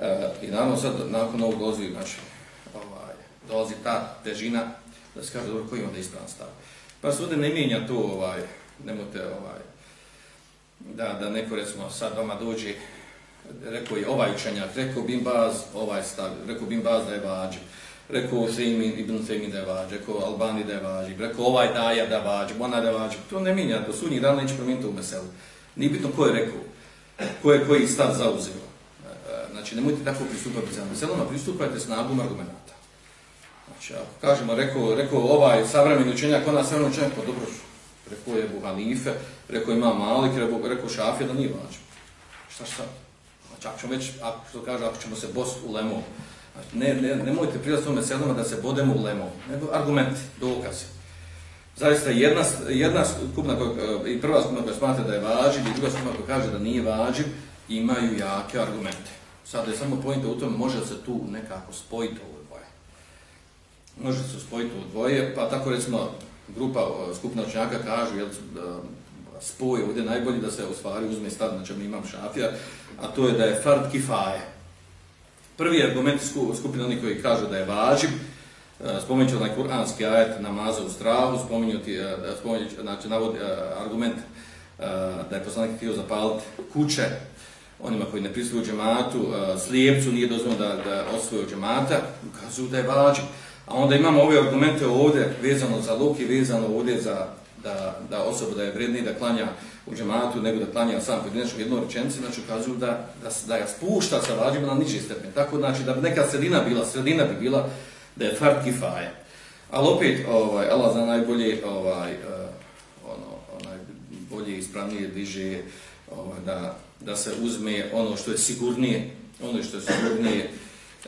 E, I naravno sad, nakon ovog dolazi, znači, ovaj, dolazi ta težina, da se kaže, dobro, koji onda ispravan stav. Pa se ovdje ne mijenja to, ovaj, nemojte, ovaj, da, da neko, recimo, sad doma dođe, rekao je ovaj učenjak, rekao Bin Baz, ovaj stav, rekao Bin Baz da je vađi, rekao Sejmin, Ibn Sejmin da je vađi, rekao Albani da je vađi, rekao ovaj Daja da je vađi, ona da je vađi, to ne mijenja, to su njih dana neće promijeniti u meselu. Nije bitno ko je rekao, ko je koji stav zauzeo. Znači, nemojte tako pristupati za meselom, pristupajte s nagom argumenta. Znači, ako kažemo, rekao, rekao ovaj savremeni učenjak, ona savremeni učenjak, pa dobro. Rekao je Buhanife, rekao ima Malik, rekao, Šafija da nije važno. Šta šta? Znači, ako ćemo već, ako što kaže, ako ćemo se bos u lemo, znači, ne, ne, nemojte prilaziti tome selama da se bodemo u lemo, nego argumenti, dokaze. Zaista jedna, jedna skupna koja, e, i prva skupna koja smatra da je važiv i druga skupna koja kaže da nije važiv, imaju jake argumente. Sada je samo pojenta u tome, može se tu nekako spojiti ovo dvoje. Može se spojiti ovo dvoje, pa tako recimo grupa skupna učenjaka kažu, jel, da spoj ovdje najbolji da se u stvari uzme stav znači na čemu imam šafija, a to je da je fard kifaje. Prvi argument skupina oni koji kažu da je važib, e, onaj kuranski ajet namaza u strahu, spomenuti, e, znači navod, e, argument e, da je poslanik htio zapaliti kuće onima koji ne prisluju džematu, slijepcu nije dozvoljeno da, da osvoju džemata, ukazuju da je vađib. A onda imamo ove argumente ovdje vezano za luk i vezano ovdje za da, da osoba da je vredniji da klanja u džematu nego da klanja sam pojedinačno jednu rečenicu, znači ukazuju da, da, da ga spušta sa vađima na niži stepen. Tako znači da bi neka sredina bila, sredina bi bila da je fart kifaje. Ali opet, ovaj, Allah za najbolje, ovaj, e, ono, onaj bolje ispravnije diže ovaj, da, da se uzme ono što je sigurnije, ono što je sigurnije,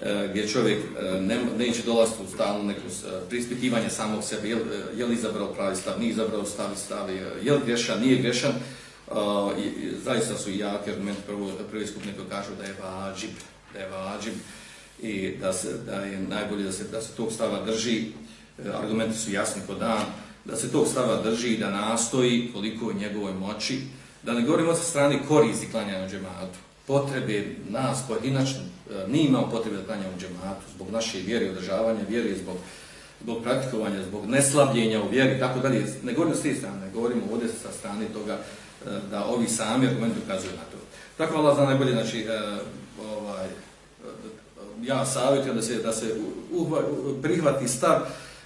e, gdje čovjek e, ne, neće dolaziti u stalno neko e, prispitivanje samog sebe, je, je li izabrao pravi stav, nije izabrao stav, stav je li grešan, nije grešan, uh, i, zaista su jaki argumenti prvo, prvi skup neko kažu da je vađib, da je vađib i da, se, da je najbolje da se, da se tog stava drži, argumenti su jasni kod dan, da se tog stava drži i da nastoji koliko je njegovoj moći, da ne govorimo sa strane koristi klanjanja džematu, potrebe nas pojedinačno, e, nije imao potrebe da klanjamo u džematu zbog naše vjere, održavanja vjere, zbog, zbog praktikovanja, zbog neslabljenja u vjeri, tako dalje. Ne govorimo s te strane, govorimo ovdje sa strane toga e, da ovi sami argumenti ukazuju na to. Tako Allah zna najbolje, znači, e, ovaj, e, ja savjetujem da se, da se uhva, prihvati stav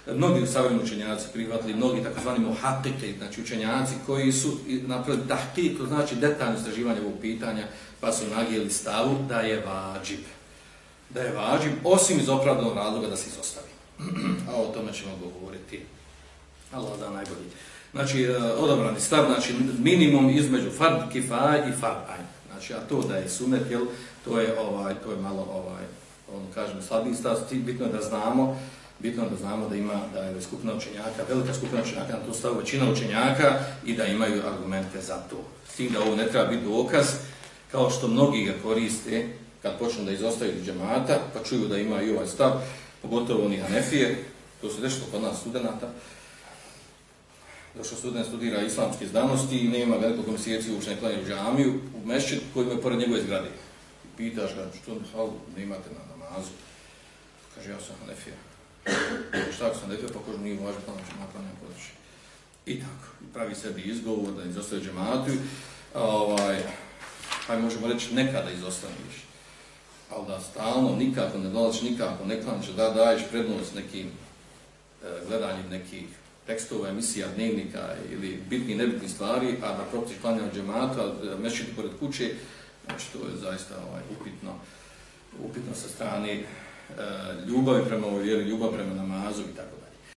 mnogi savremeni učenjaci prihvatili, mnogi takozvani muhakike, znači učenjaci koji su napravili tahkik, to znači detaljno istraživanje ovog pitanja, pa su nagijeli stavu da je vađib. Da je vađib, osim iz opravdanog razloga da se izostavi. A o tome ćemo govoriti. Allah da najbolji. Znači, e, odabrani stav, znači minimum između fard kifaj i fard ajn. Znači, a to da je sunet, jel, to je, ovaj, to je malo, ovaj, on kažem, slabiji stav, bitno je da znamo, bitno da znamo da ima da je skupina učenjaka, velika skupina učenjaka na to stavu većina učenjaka i da imaju argumente za to. S tim da ovo ne treba biti dokaz, kao što mnogi ga koriste kad počnu da izostaju iz džemata, pa čuju da ima i ovaj stav, pogotovo oni hanefije, to se dešlo kod nas studenta, došao student studira islamske znanosti i nema velikog mjeseci učenje klanje u džamiju, u mešćin koji je pored njegove zgrade. Pitaš ga, što ne imate na namazu? Kaže, ja sam hanefija. Šta ako sam hanefija, pa kožu nije važno klanje džemata, područje. I tako, pravi sebi izgovor da izostaje džematu, ovaj, pa možemo reći nekada izostaneš, ali da stalno, nikako ne dolaziš, nikako ne klaniš, da daješ prednost nekim e, gledanjem nekih tekstova, emisija, dnevnika ili bitnih, nebitni stvari, a da protiš klanjanje džematu, a e, mešćiti pored kuće, znači to je zaista ovaj, upitno, upitno sa strane E, ljubavi prema ovoj vjeri, ljubav prema namazu i tako